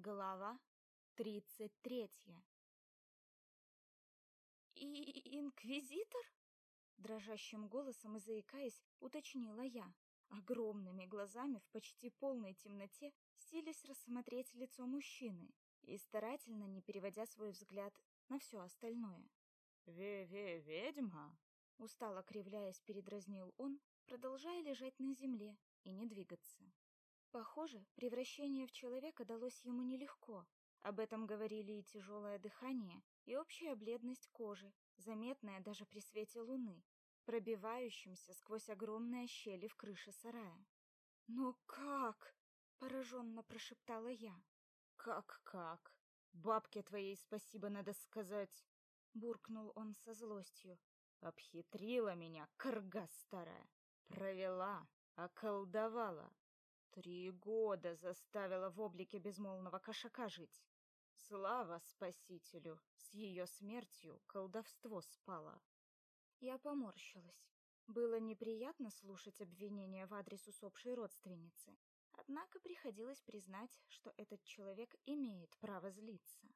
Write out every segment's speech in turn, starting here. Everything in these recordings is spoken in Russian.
Глава тридцать третья. «И инквизитор?» Дрожащим голосом и заикаясь, уточнила я, огромными глазами в почти полной темноте силясь рассмотреть лицо мужчины и старательно не переводя свой взгляд на все остальное. «Ве-ве-ведьма?» Устало кривляясь, передразнил он, продолжая лежать на земле и не двигаться. Похоже, превращение в человека далось ему нелегко. Об этом говорили и тяжелое дыхание, и общая бледность кожи, заметная даже при свете луны, пробивающимся сквозь огромные щели в крыше сарая. «Но как?» — пораженно прошептала я. «Как-как? Бабке твоей спасибо надо сказать!» — буркнул он со злостью. «Обхитрила меня, корга старая! Провела, околдовала, Три года заставила в облике безмолвного кошака жить. Слава спасителю, с ее смертью колдовство спало. Я поморщилась. Было неприятно слушать обвинения в адрес усопшей родственницы. Однако приходилось признать, что этот человек имеет право злиться.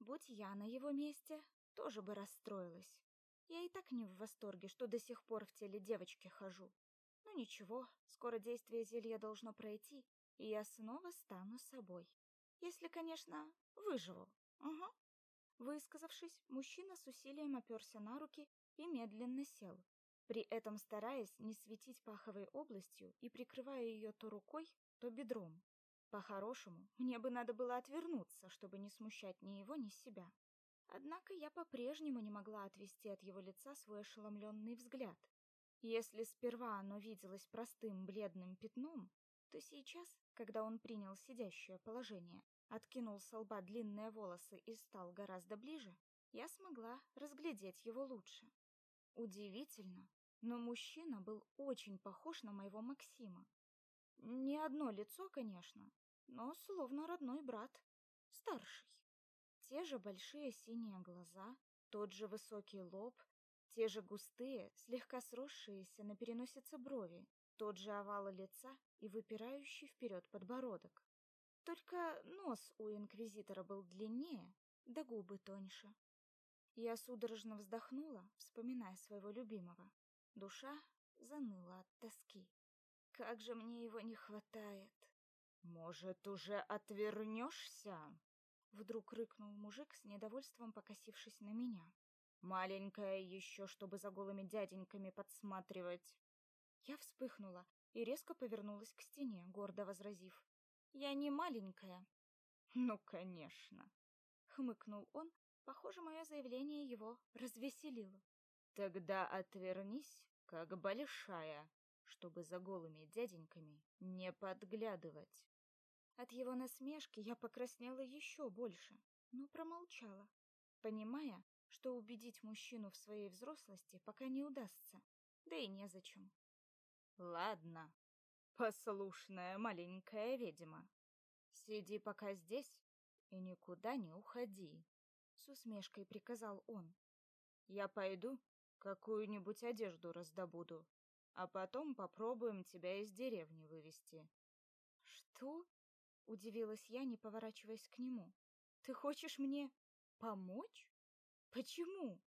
Будь я на его месте, тоже бы расстроилась. Я и так не в восторге, что до сих пор в теле девочки хожу. Ну ничего, скоро действие зелья должно пройти, и я снова стану собой. Если, конечно, выживу. Угу. Высказавшись, мужчина с усилием оперся на руки и медленно сел, при этом стараясь не светить паховой областью и прикрывая ее то рукой, то бедром. По-хорошему, мне бы надо было отвернуться, чтобы не смущать ни его, ни себя. Однако я по-прежнему не могла отвести от его лица свой ошеломленный взгляд, если сперва оно виделось простым бледным пятном, то сейчас, когда он принял сидящее положение, откинул с лба длинные волосы и стал гораздо ближе, я смогла разглядеть его лучше. Удивительно, но мужчина был очень похож на моего Максима. Не одно лицо, конечно, но словно родной брат, старший. Те же большие синие глаза, тот же высокий лоб, те же густые, слегка сросшиеся на переносице брови, тот же овал лица и выпирающий вперед подбородок. Только нос у инквизитора был длиннее, да губы тоньше. Я судорожно вздохнула, вспоминая своего любимого. Душа заныла от тоски. Как же мне его не хватает. Может, уже отвернешься? Вдруг рыкнул мужик с недовольством, покосившись на меня. Маленькая еще, чтобы за голыми дяденьками подсматривать. Я вспыхнула и резко повернулась к стене, гордо возразив: "Я не маленькая". "Ну, конечно", хмыкнул он. Похоже, мое заявление его развеселило. "Тогда отвернись, как большая, чтобы за голыми дяденьками не подглядывать". От его насмешки я покраснела еще больше, но промолчала, понимая, что убедить мужчину в своей взрослости пока не удастся, да и незачем. Ладно, послушная маленькая ведьма, сиди пока здесь и никуда не уходи, с усмешкой приказал он. Я пойду какую-нибудь одежду раздобуду, а потом попробуем тебя из деревни вывести. Что? удивилась я, не поворачиваясь к нему. Ты хочешь мне помочь? Почему?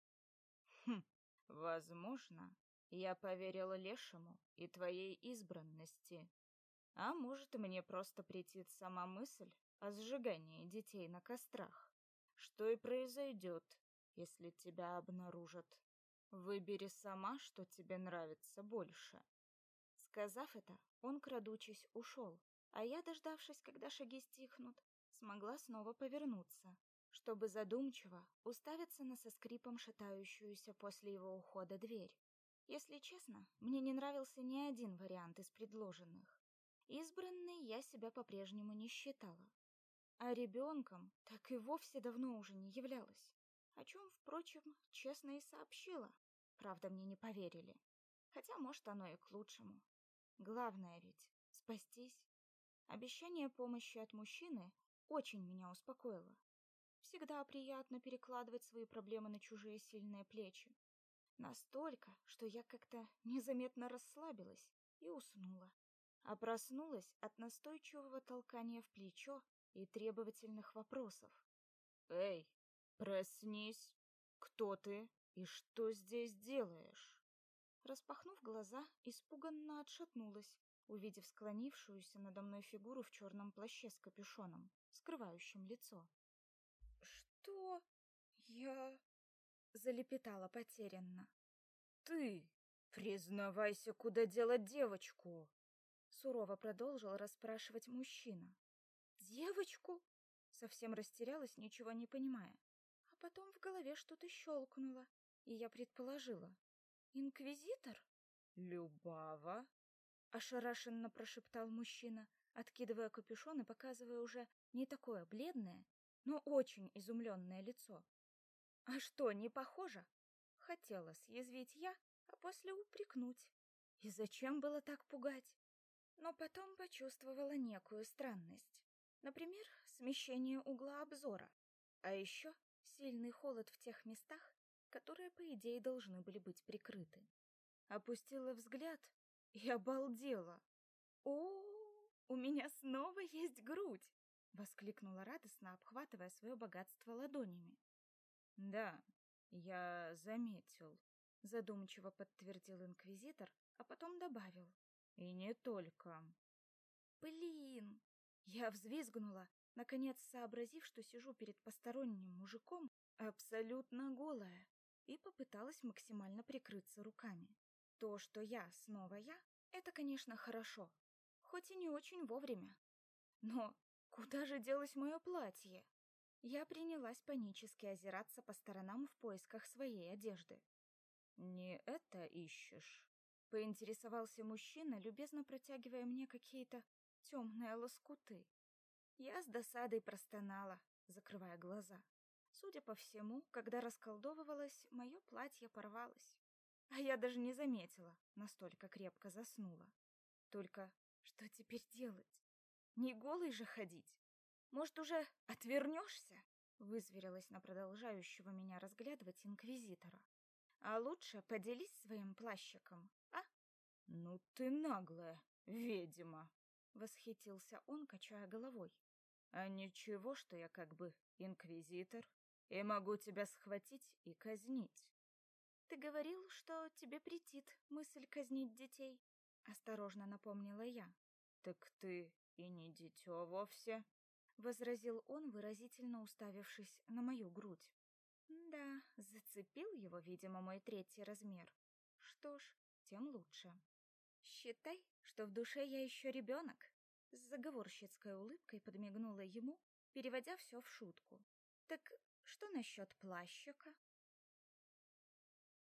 Хм, возможно, я поверила лешему и твоей избранности. А может, мне просто претит сама мысль о сжигании детей на кострах. Что и произойдет, если тебя обнаружат. Выбери сама, что тебе нравится больше. Сказав это, он, крадучись, ушел, а я, дождавшись, когда шаги стихнут, смогла снова повернуться чтобы задумчиво уставиться на со скрипом шатающуюся после его ухода дверь. Если честно, мне не нравился ни один вариант из предложенных. Избранной я себя по-прежнему не считала. А ребенком так и вовсе давно уже не являлась, о чем, впрочем, честно и сообщила. Правда, мне не поверили. Хотя, может, оно и к лучшему. Главное ведь — спастись. Обещание помощи от мужчины очень меня успокоило. Всегда приятно перекладывать свои проблемы на чужие сильные плечи. Настолько, что я как-то незаметно расслабилась и уснула. А проснулась от настойчивого толкания в плечо и требовательных вопросов. «Эй, проснись! Кто ты и что здесь делаешь?» Распахнув глаза, испуганно отшатнулась, увидев склонившуюся надо мной фигуру в черном плаще с капюшоном, скрывающим лицо. «Что? Я...» — залепетала потерянно. «Ты! Признавайся, куда делать девочку!» Сурово продолжил расспрашивать мужчина. «Девочку?» Совсем растерялась, ничего не понимая. А потом в голове что-то щелкнуло, и я предположила. «Инквизитор?» «Любава?» — ошарашенно прошептал мужчина, откидывая капюшон и показывая уже не такое бледное, но очень изумленное лицо. «А что, не похоже?» Хотела съязвить я, а после упрекнуть. И зачем было так пугать? Но потом почувствовала некую странность. Например, смещение угла обзора. А еще сильный холод в тех местах, которые, по идее, должны были быть прикрыты. Опустила взгляд и обалдела. «О, у меня снова есть грудь!» — воскликнула радостно, обхватывая свое богатство ладонями. «Да, я заметил», — задумчиво подтвердил инквизитор, а потом добавил. «И не только». «Блин!» Я взвизгнула, наконец сообразив, что сижу перед посторонним мужиком, абсолютно голая, и попыталась максимально прикрыться руками. То, что я снова я, это, конечно, хорошо, хоть и не очень вовремя. Но куда же делось мое платье? Я принялась панически озираться по сторонам в поисках своей одежды. «Не это ищешь?» — поинтересовался мужчина, любезно протягивая мне какие-то темные лоскуты. Я с досадой простонала, закрывая глаза. Судя по всему, когда расколдовывалась, мое платье порвалось. А я даже не заметила, настолько крепко заснула. Только что теперь делать? Не голой же ходить? Может, уже отвернешься? Вызверилась на продолжающего меня разглядывать инквизитора. А лучше поделись своим плащиком, а? Ну ты наглая, ведьма, восхитился он, качая головой. А ничего, что я как бы инквизитор и могу тебя схватить и казнить. Ты говорил, что тебе претит мысль казнить детей, осторожно напомнила я. Так ты и не дитё вовсе, возразил он, выразительно уставившись на мою грудь. Да, зацепил его, видимо, мой третий размер. Что ж, тем лучше. Считай, что в душе я еще ребенок. С заговорщицкой улыбкой подмигнула ему, переводя все в шутку. Так что насчет плащика?